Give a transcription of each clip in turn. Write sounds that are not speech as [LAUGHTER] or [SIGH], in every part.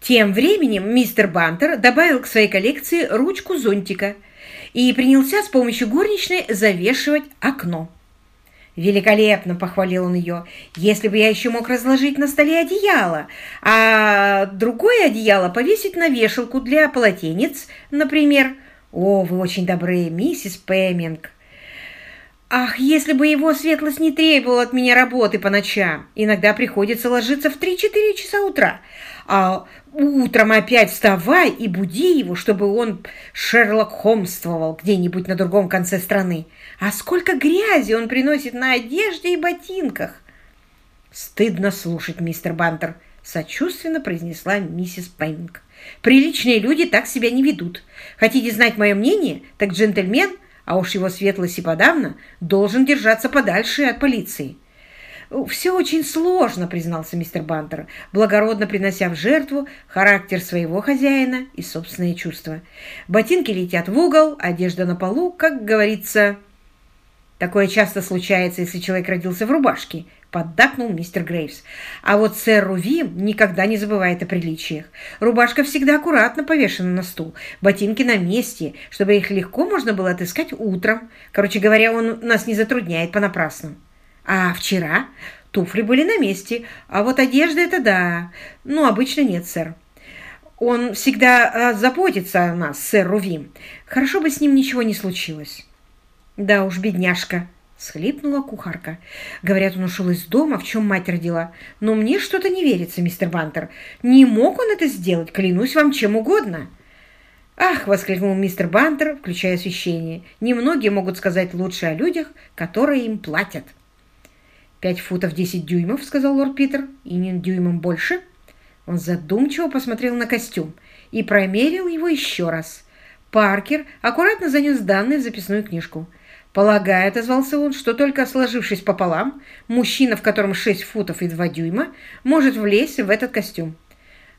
Тем временем мистер Бантер добавил к своей коллекции ручку зонтика и принялся с помощью горничной завешивать окно. «Великолепно!» — похвалил он ее. «Если бы я еще мог разложить на столе одеяло, а другое одеяло повесить на вешалку для полотенец, например. О, вы очень добры, миссис Пэминг!» «Ах, если бы его светлость не требовал от меня работы по ночам! Иногда приходится ложиться в три-четыре часа утра, а утром опять вставай и буди его, чтобы он Шерлок Холмствовал где-нибудь на другом конце страны. А сколько грязи он приносит на одежде и ботинках!» «Стыдно слушать, мистер Бантер», — сочувственно произнесла миссис Пейнг. «Приличные люди так себя не ведут. Хотите знать мое мнение? Так джентльмен, а уж его светлость и подавно, должен держаться подальше от полиции». «Все очень сложно», — признался мистер Бантер, благородно принося в жертву характер своего хозяина и собственные чувства. «Ботинки летят в угол, одежда на полу, как говорится...» «Такое часто случается, если человек родился в рубашке», — поддакнул мистер Грейвс. «А вот сэр Рувим никогда не забывает о приличиях. Рубашка всегда аккуратно повешена на стул, ботинки на месте, чтобы их легко можно было отыскать утром. Короче говоря, он нас не затрудняет понапрасну». А вчера туфли были на месте, а вот одежда — это да. Ну, обычно нет, сэр. Он всегда заботится о нас, сэр Рувим. Хорошо бы с ним ничего не случилось. Да уж, бедняжка, — схлипнула кухарка. Говорят, он ушел из дома, в чем мать родила. Но мне что-то не верится, мистер Бантер. Не мог он это сделать, клянусь вам чем угодно. «Ах!» — воскликнул мистер Бантер, включая освещение. «Немногие могут сказать лучше о людях, которые им платят». «Пять футов десять дюймов», — сказал лорд Питер, — «и не дюймом больше». Он задумчиво посмотрел на костюм и промерил его еще раз. Паркер аккуратно занес данные в записную книжку. «Полагаю», — отозвался он, — «что только сложившись пополам, мужчина, в котором шесть футов и два дюйма, может влезть в этот костюм».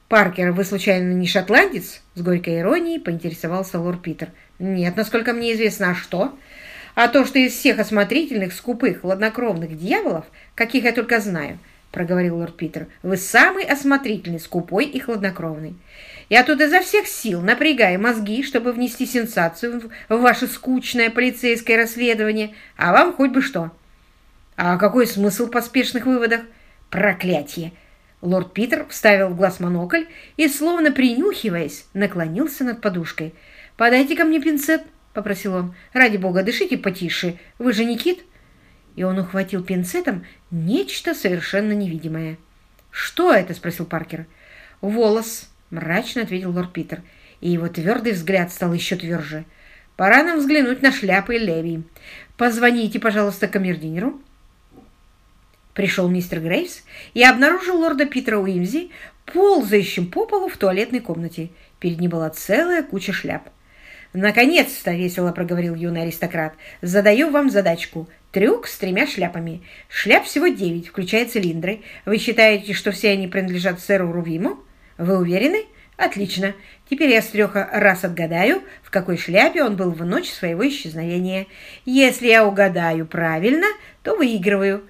«Паркер, вы, случайно, не шотландец?» — с горькой иронией поинтересовался лорд Питер. «Нет, насколько мне известно, а что?» А то, что из всех осмотрительных, скупых, хладнокровных дьяволов, каких я только знаю, — проговорил лорд Питер, — вы самый осмотрительный, скупой и хладнокровный. Я тут изо всех сил напрягаю мозги, чтобы внести сенсацию в ваше скучное полицейское расследование, а вам хоть бы что. А какой смысл в поспешных выводах? Проклятие! Лорд Питер вставил в глаз монокль и, словно принюхиваясь, наклонился над подушкой. «Подайте ко мне пинцет», — попросил он. «Ради бога, дышите потише. Вы же не кит?» И он ухватил пинцетом нечто совершенно невидимое. «Что это?» — спросил Паркер. «Волос», — мрачно ответил лорд Питер. И его твердый взгляд стал еще тверже. «Пора нам взглянуть на шляпы Леви. Позвоните, пожалуйста, камердинеру». Пришел мистер Грейвс и обнаружил лорда Питера Уимзи ползающим по полу в туалетной комнате. Перед ним была целая куча шляп. «Наконец-то!» — весело проговорил юный аристократ. «Задаю вам задачку. Трюк с тремя шляпами. Шляп всего девять, включая цилиндры. Вы считаете, что все они принадлежат сэру Рувиму? Вы уверены? Отлично. Теперь я с трех раз отгадаю, в какой шляпе он был в ночь своего исчезновения. Если я угадаю правильно, то выигрываю.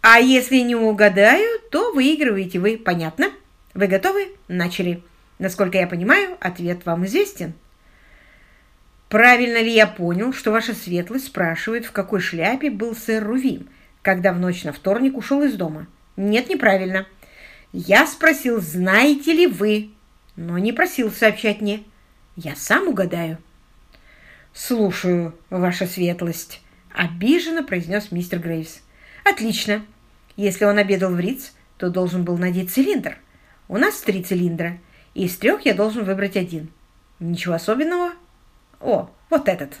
А если не угадаю, то выигрываете вы. Понятно? Вы готовы? Начали. Насколько я понимаю, ответ вам известен. Правильно ли я понял, что ваша светлость спрашивает, в какой шляпе был сэр Рувим, когда в ночь на вторник ушел из дома? Нет, неправильно. Я спросил, знаете ли вы, но не просил сообщать мне. Я сам угадаю. Слушаю, ваша светлость, обиженно произнес мистер Грейвс. Отлично. Если он обедал в Риц, то должен был надеть цилиндр. У нас три цилиндра, и из трех я должен выбрать один. Ничего особенного, о, вот этот.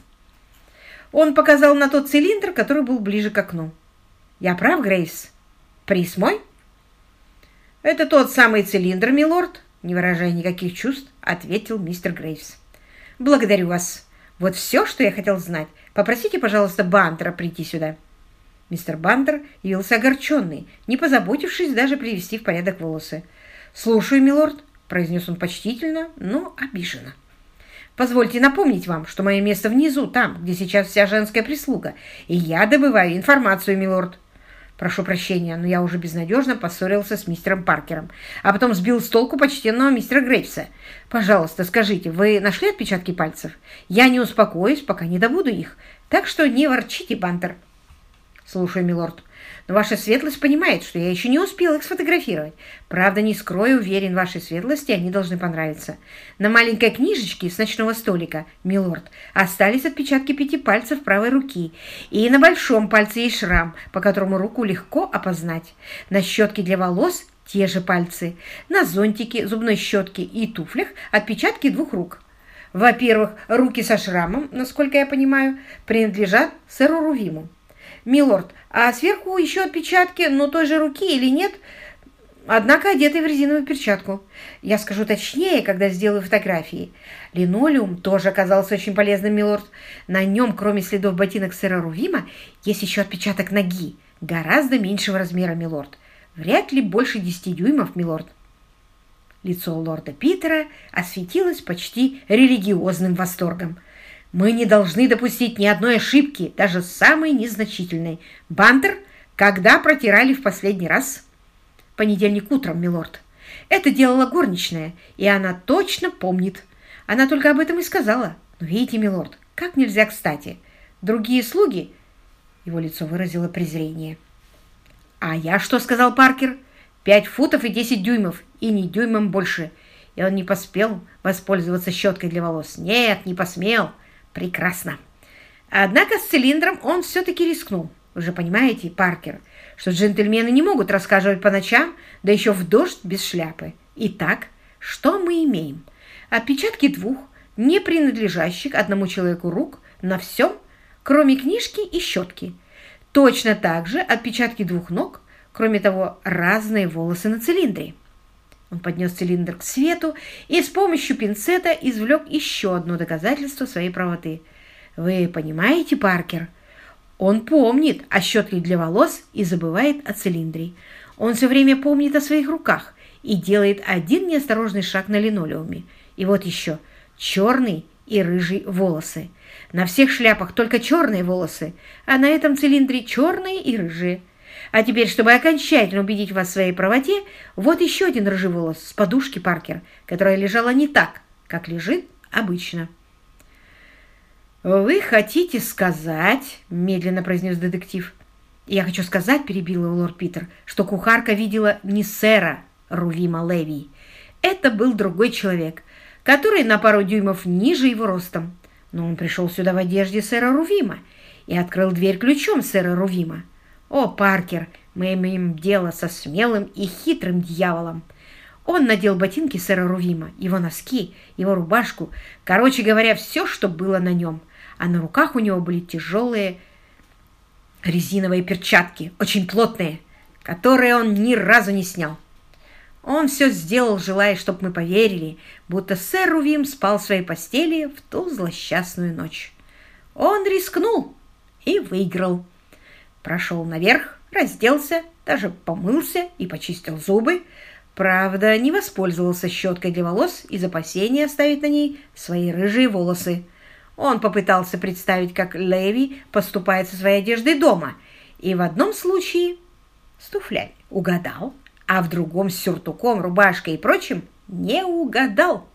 Он показал на тот цилиндр, который был ближе к окну. Я прав, Грейс? Приз мой? Это тот самый цилиндр, милорд, не выражая никаких чувств, ответил мистер Грейвс. Благодарю вас. Вот все, что я хотел знать. Попросите, пожалуйста, Бантера прийти сюда. Мистер Бантер явился огорченный, не позаботившись даже привести в порядок волосы. «Слушаю, милорд», — произнес он почтительно, но обиженно. Позвольте напомнить вам, что мое место внизу, там, где сейчас вся женская прислуга, и я добываю информацию, милорд. Прошу прощения, но я уже безнадежно поссорился с мистером Паркером, а потом сбил с толку почтенного мистера Грейпса. Пожалуйста, скажите, вы нашли отпечатки пальцев? Я не успокоюсь, пока не добуду их. Так что не ворчите, Бантер. Слушаю, милорд. Но ваша светлость понимает, что я еще не успел их сфотографировать. Правда, не скрою, уверен, вашей светлости они должны понравиться. На маленькой книжечке с ночного столика, милорд, остались отпечатки пяти пальцев правой руки. И на большом пальце есть шрам, по которому руку легко опознать. На щетке для волос те же пальцы. На зонтике, зубной щетке и туфлях отпечатки двух рук. Во-первых, руки со шрамом, насколько я понимаю, принадлежат сэру Рувиму. «Милорд, а сверху еще отпечатки, но той же руки или нет?» однако одетый в резиновую перчатку. Я скажу точнее, когда сделаю фотографии. Линолеум тоже оказался очень полезным, милорд. На нем, кроме следов ботинок сэра Рувима, есть еще отпечаток ноги, гораздо меньшего размера, милорд. Вряд ли больше десяти дюймов, милорд. Лицо лорда Питера осветилось почти религиозным восторгом. Мы не должны допустить ни одной ошибки, даже самой незначительной. Бантер, когда протирали в последний раз? Понедельник утром, милорд. Это делала горничная, и она точно помнит. Она только об этом и сказала. Но видите, милорд, как нельзя кстати. Другие слуги... Его лицо выразило презрение. «А я что?» — сказал Паркер. «Пять футов и десять дюймов, и не дюймом больше». И он не поспел воспользоваться щеткой для волос. «Нет, не посмел». Прекрасно. Однако с цилиндром он все-таки рискнул. Вы же понимаете, Паркер, что джентльмены не могут рассказывать по ночам, да еще в дождь без шляпы. Итак, что мы имеем? Отпечатки двух, не принадлежащих одному человеку рук, на всем, кроме книжки и щетки. Точно так же отпечатки двух ног, кроме того, разные волосы на цилиндре. Он поднес цилиндр к свету и с помощью пинцета извлек еще одно доказательство своей правоты. «Вы понимаете, Паркер?» Он помнит о щетке для волос и забывает о цилиндре. Он все время помнит о своих руках и делает один неосторожный шаг на линолеуме. И вот еще черный и рыжий волосы. На всех шляпах только черные волосы, а на этом цилиндре черные и рыжие. А теперь, чтобы окончательно убедить вас в своей правоте, вот еще один рыжий волос с подушки Паркер, которая лежала не так, как лежит обычно. «Вы хотите сказать, — медленно произнес детектив, — я хочу сказать, — перебил его лорд Питер, — что кухарка видела не сэра Рувима Леви. Это был другой человек, который на пару дюймов ниже его ростом. Но он пришел сюда в одежде сэра Рувима и открыл дверь ключом сэра Рувима. «О, Паркер, мы имеем дело со смелым и хитрым дьяволом. Он надел ботинки сэра Рувима, его носки, его рубашку, короче говоря, все, что было на нем. А на руках у него были тяжелые резиновые перчатки, очень плотные, которые он ни разу не снял. Он все сделал, желая, чтобы мы поверили, будто сэр Рувим спал в своей постели в ту злосчастную ночь. Он рискнул и выиграл прошел наверх, разделся, даже помылся и почистил зубы. Правда, не воспользовался щеткой для волос из опасения оставить на ней свои рыжие волосы. Он попытался представить, как Леви поступает со своей одеждой дома, и в одном случае с туфлями угадал, а в другом с сюртуком, рубашкой и прочим не угадал.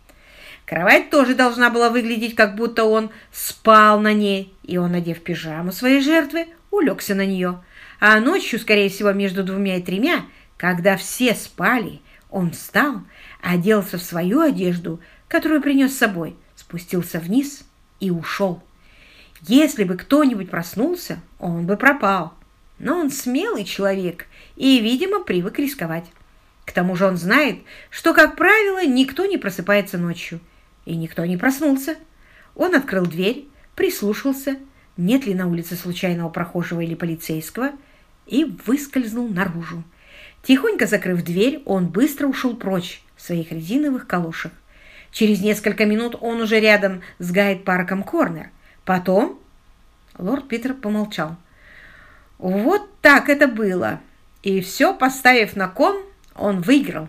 Кровать тоже должна была выглядеть, как будто он спал на ней, и он, надев пижаму своей жертвы, улегся на нее. А ночью, скорее всего, между двумя и тремя, когда все спали, он встал, оделся в свою одежду, которую принес с собой, спустился вниз и ушел. Если бы кто-нибудь проснулся, он бы пропал. Но он смелый человек и, видимо, привык рисковать. К тому же он знает, что, как правило, никто не просыпается ночью. И никто не проснулся. Он открыл дверь, прислушался нет ли на улице случайного прохожего или полицейского, и выскользнул наружу. Тихонько закрыв дверь, он быстро ушел прочь в своих резиновых калошах. Через несколько минут он уже рядом с гайд-парком Корнер. Потом... Лорд Питер помолчал. Вот так это было. И все, поставив на кон, он выиграл.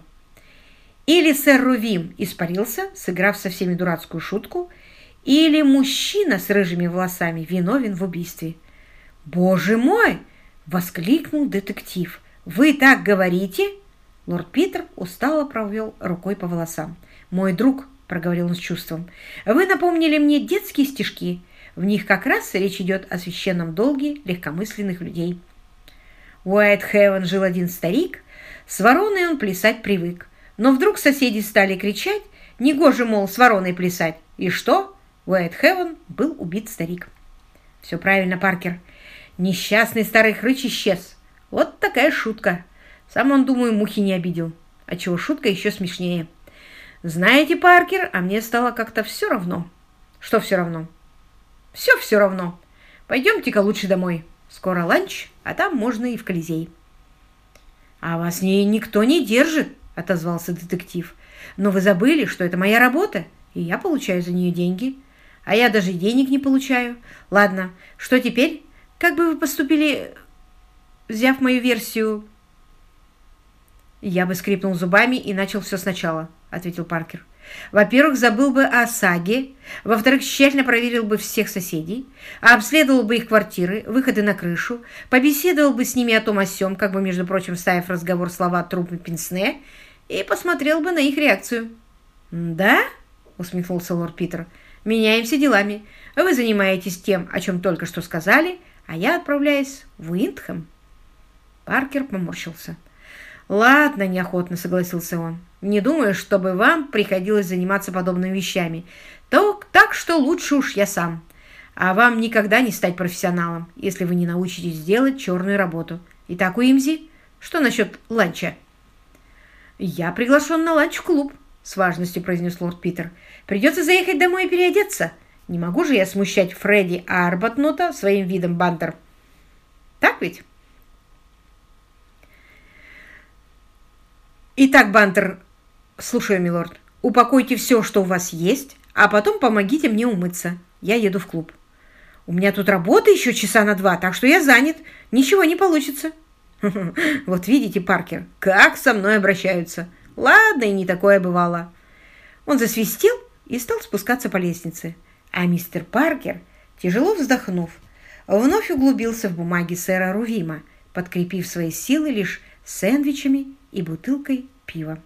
Или сэр Рувим испарился, сыграв со всеми дурацкую шутку, или мужчина с рыжими волосами виновен в убийстве. «Боже мой! Воскликнул детектив. «Вы так говорите?» Лорд Питер устало провел рукой по волосам. «Мой друг», — проговорил он с чувством, — «вы напомнили мне детские стишки. В них как раз речь идет о священном долге легкомысленных людей». В Уайт-Хевен жил один старик, с вороной он плясать привык. Но вдруг соседи стали кричать, негоже, мол, с вороной плясать. И что? Уайт-Хевен был убит старик. Все правильно, Паркер. Несчастный старый хрыч исчез. Вот такая шутка. Сам он, думаю, мухи не обидел. А чего шутка еще смешнее. Знаете, Паркер, а мне стало как-то все равно. Что все равно? Все все равно. Пойдемте-ка лучше домой. Скоро ланч, а там можно и в Колизей. А вас не никто не держит, отозвался детектив. Но вы забыли, что это моя работа, и я получаю за нее деньги. А я даже денег не получаю. Ладно, что теперь? Как бы вы поступили, взяв мою версию? Я бы скрипнул зубами и начал все сначала, ответил Паркер. Во-первых, забыл бы о саге. Во-вторых, тщательно проверил бы всех соседей, обследовал бы их квартиры, выходы на крышу, побеседовал бы с ними о том о сём, как бы, между прочим, ставив разговор слова трупы Пенсне, и посмотрел бы на их реакцию. «Да?» — усмехнулся лорд Питер. «Меняемся делами. Вы занимаетесь тем, о чем только что сказали, а я отправляюсь в Уиндхэм». Паркер поморщился. «Ладно», — неохотно согласился он. «Не думаю, чтобы вам приходилось заниматься подобными вещами. То, так что лучше уж я сам. А вам никогда не стать профессионалом, если вы не научитесь делать черную работу. Итак, Уимзи, что насчет ланча?» «Я приглашен на ланч в клуб», — с важностью произнес лорд Питер. «Придется заехать домой и переодеться. Не могу же я смущать Фредди Арбатнота своим видом бантер. Так ведь?» «Итак, Бантер, слушаю, милорд, упакуйте все, что у вас есть, а потом помогите мне умыться. Я еду в клуб. У меня тут работа еще часа на два, так что я занят. Ничего не получится». [LAUGHS] Вот видите, Паркер, как со мной обращаются. Ладно, и не такое бывало. Он засвистел и стал спускаться по лестнице. А мистер Паркер, тяжело вздохнув, вновь углубился в бумаги сэра Рувима, подкрепив свои силы лишь сэндвичами и бутылкой пива.